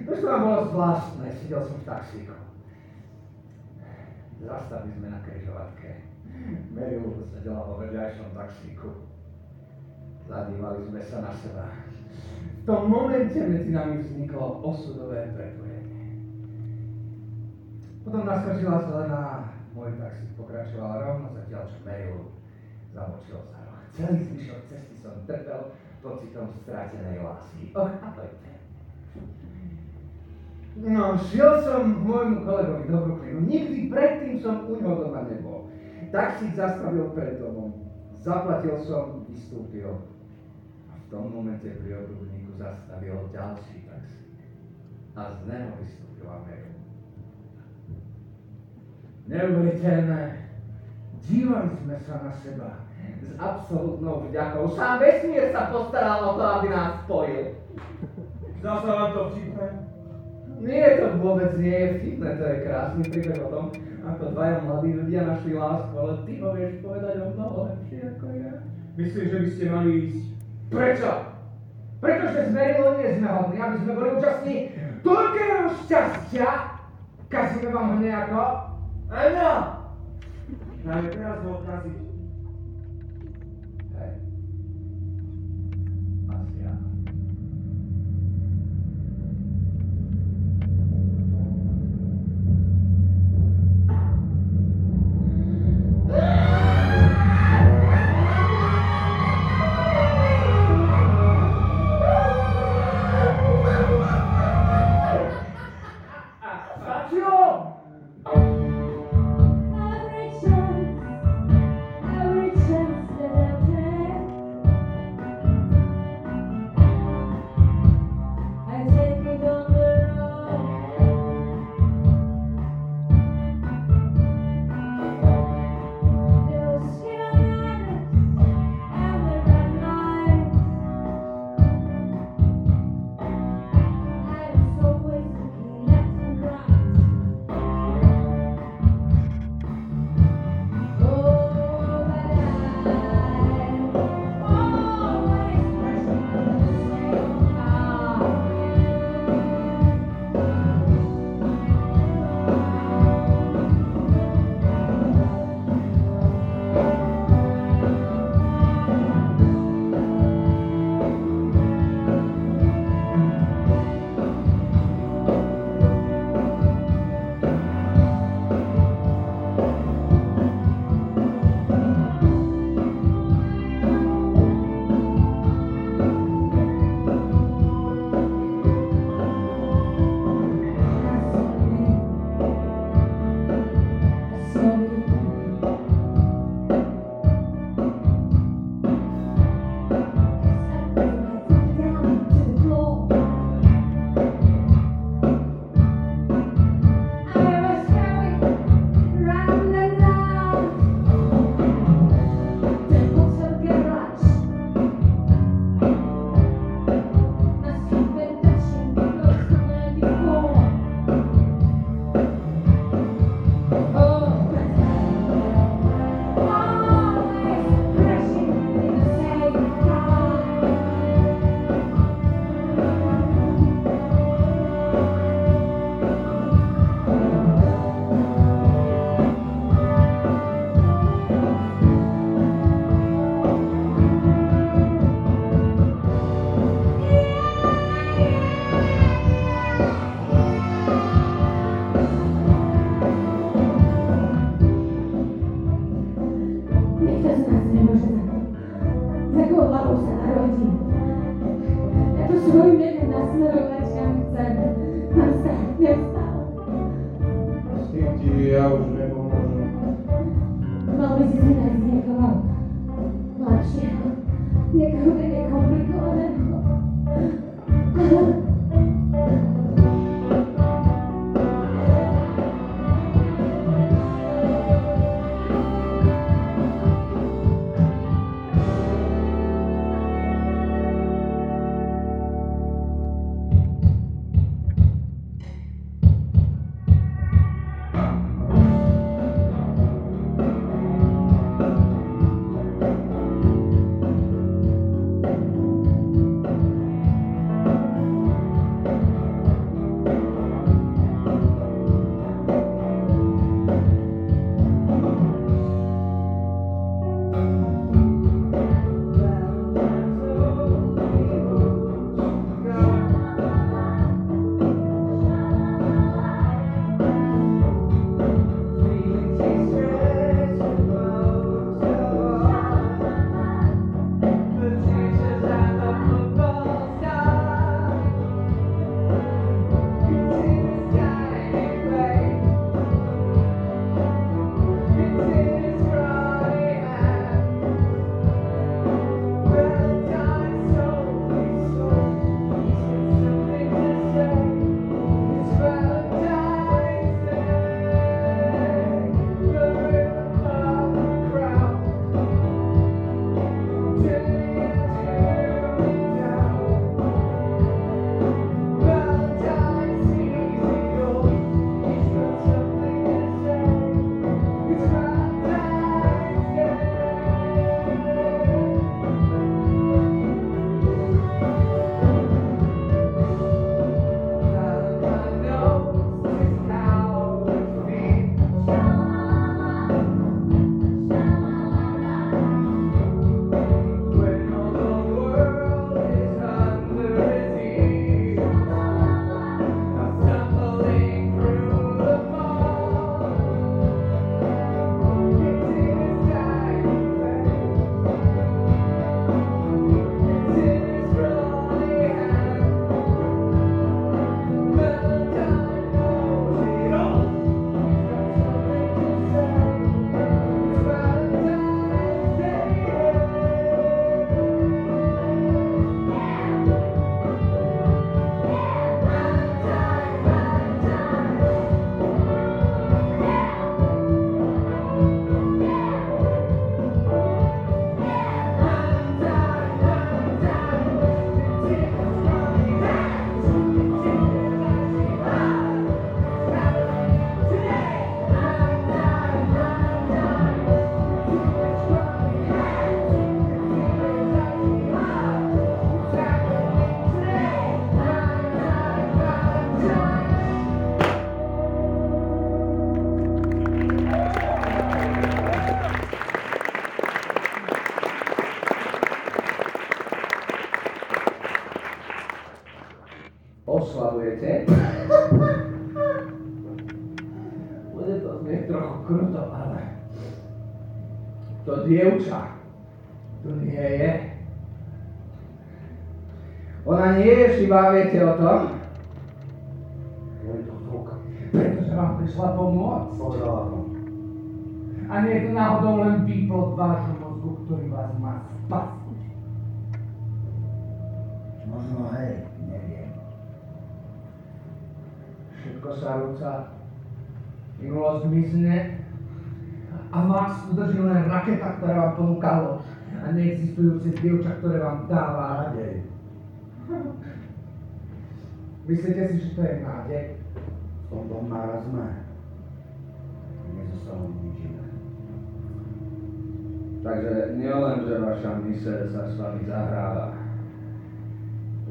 Už to vám bolo zvláštne, sedel som v taxíku. Zastavili sme na križovatke. Mary Lou sedela vo vedľajšom taxíku. Zadívali sme sa na seba. V tom momente medzi nami vzniklo osudové prepojenie. Potom naskočila zelená, môj taxík pokračoval rovno zatiaľ, čo Merilu zamočil za roh. Celý zvyšok cesty som trpel pocitom stratenej lásky. Och, ahojte. No, šiel som môjmu kolegovi do Brooklynu. Nikdy predtým som u ňoho doma nebol. Taxík zastavil pred domom. Zaplatil som, vystúpil. A v tom momente pri obľúbníku zastavil ďalší taxík. A z neho vystúpila Meryl. Neuveriteľné. Dívali sme sa na seba s absolútnou vďakou. Sám vesmír sa postaral o to, aby nás spojil. Zdá sa vám to vtipné? Nie, to vôbec nie je vtipné, to je krásny príbeh o tom, ako dvaja mladí ľudia našli lásku, ale ty ho vieš povedať o mnoho lepšie ako ja. Myslím, že by ste mali ísť. Prečo? Pretože s Merilou nie sme hodní, aby sme boli účastní toľkého šťastia. Kazíme vám nejako? Áno! Najmä teraz ho odkaziť. Živá, viete o tom? Pretože vám prišla to. A nie je to náhodou len výplod vášho mozgu, ktorý vás má spasiť. Možno hej, neviem. Všetko sa rúca, minulosť mizne a vás udrží len raketa, ktorá vám ponúka lož a neexistujúce dievča, ktoré vám dáva Nádej. Myslíte si, že to je nádej? V tomto marazme nezostalo nič iné. Takže nielen, že vaša myseľ sa s vami zahráva.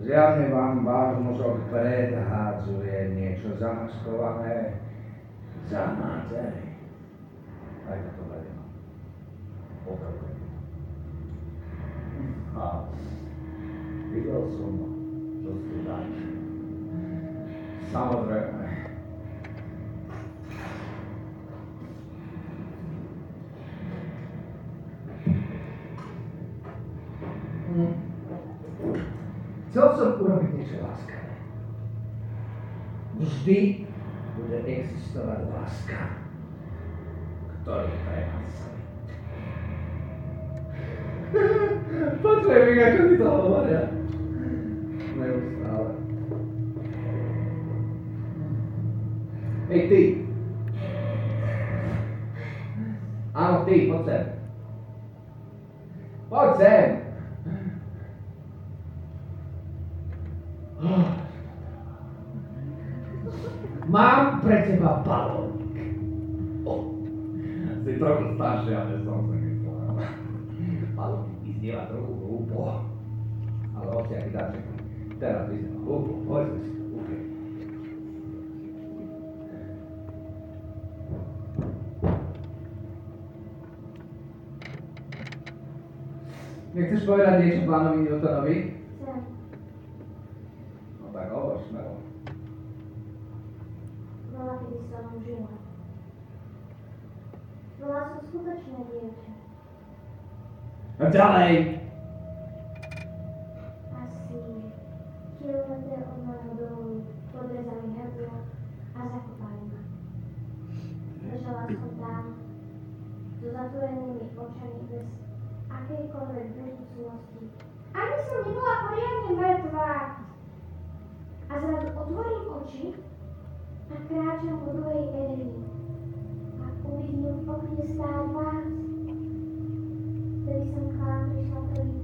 Zjavne vám váš mozog predhádzuje niečo zamaskované za nádej. Aj to vedem. Potrebujem. A videl som, čo ste dali. Samozrejme. Hm. Chcel som urobiť niečo láskavé. Vždy bude existovať láska, ktorú prehádzam. Počujem ich, ako mi to hovoria. Neustále. Ej, ti! Ano, ti, pod sebe. Pod sebe! Mam predseba palovnik. Oh. Se trochu starší, ale som sa myslel. Palovnik vyznieva trochu hlúpo. Ale hoci, aký vydáte. Teraz vyznieva hlúpo. Poďme si. To. Okay. Nechceš povedať niečo pánovi Newtonovi? Chcem. No tak hovor smelo. Bola kedy som žila. Bola som skutočné dievča. No ďalej! Asi kilometr od môjho domu podrezali hrdla a zakopali ma. Ležala som tam so zatvorenými očami bez akejkoľvek budúcnosti. Ani som nebola poriadne mŕtva. A zrazu otvorím oči a kráčam po druhej Edeni. A uvidím v okne stáť vás. vtedy som k vám prišla prvýkrát.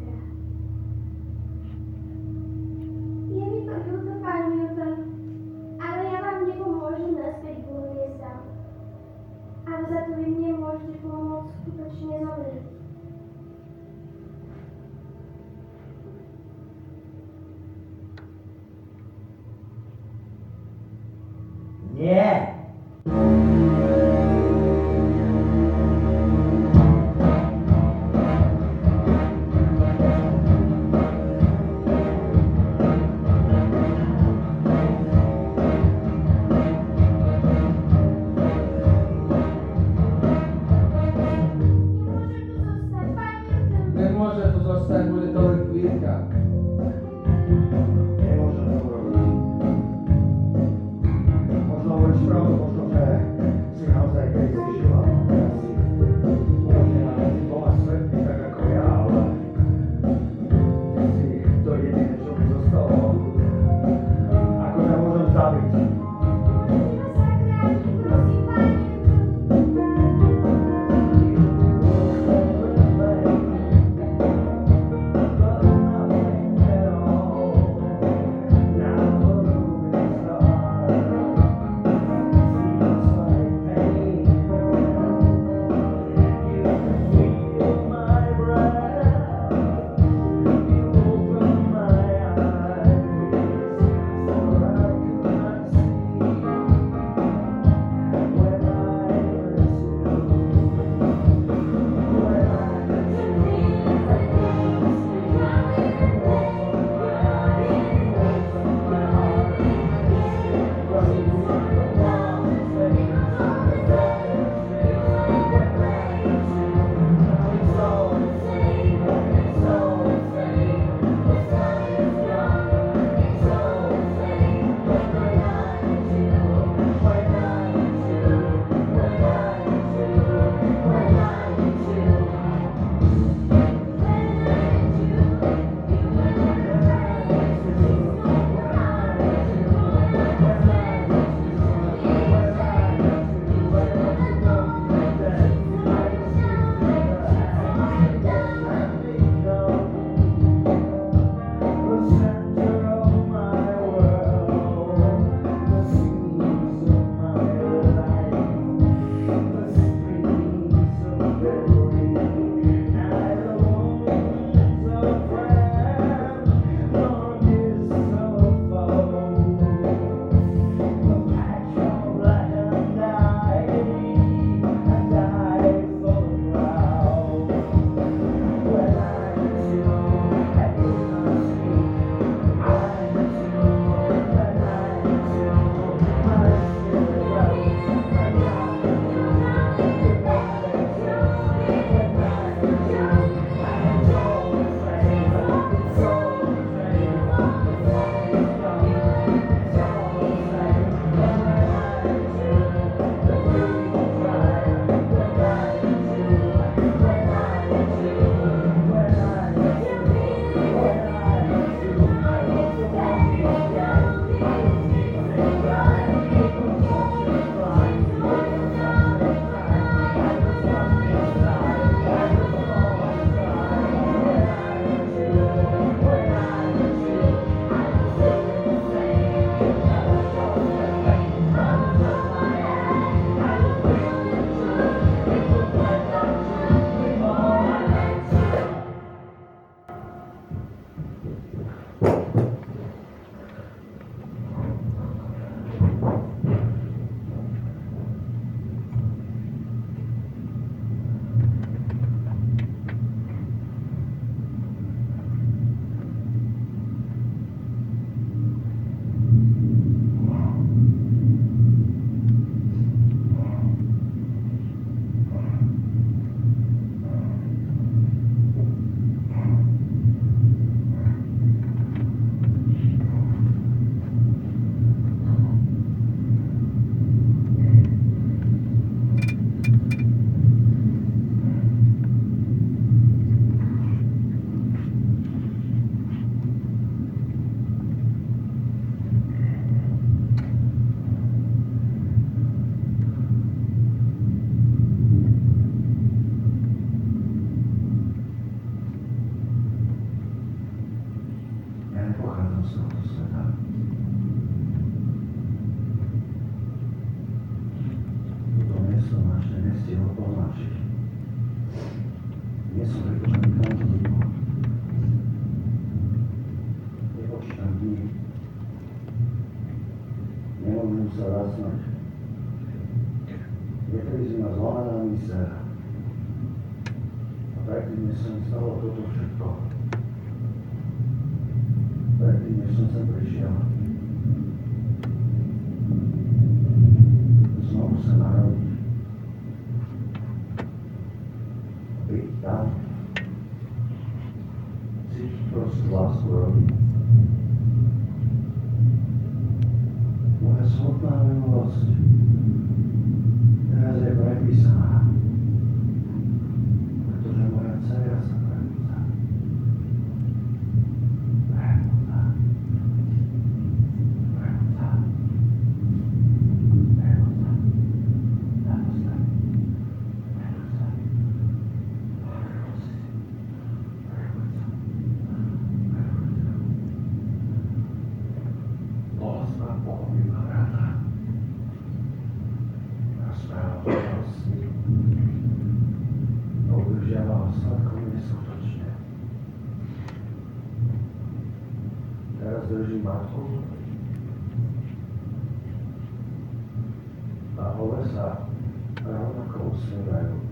sooner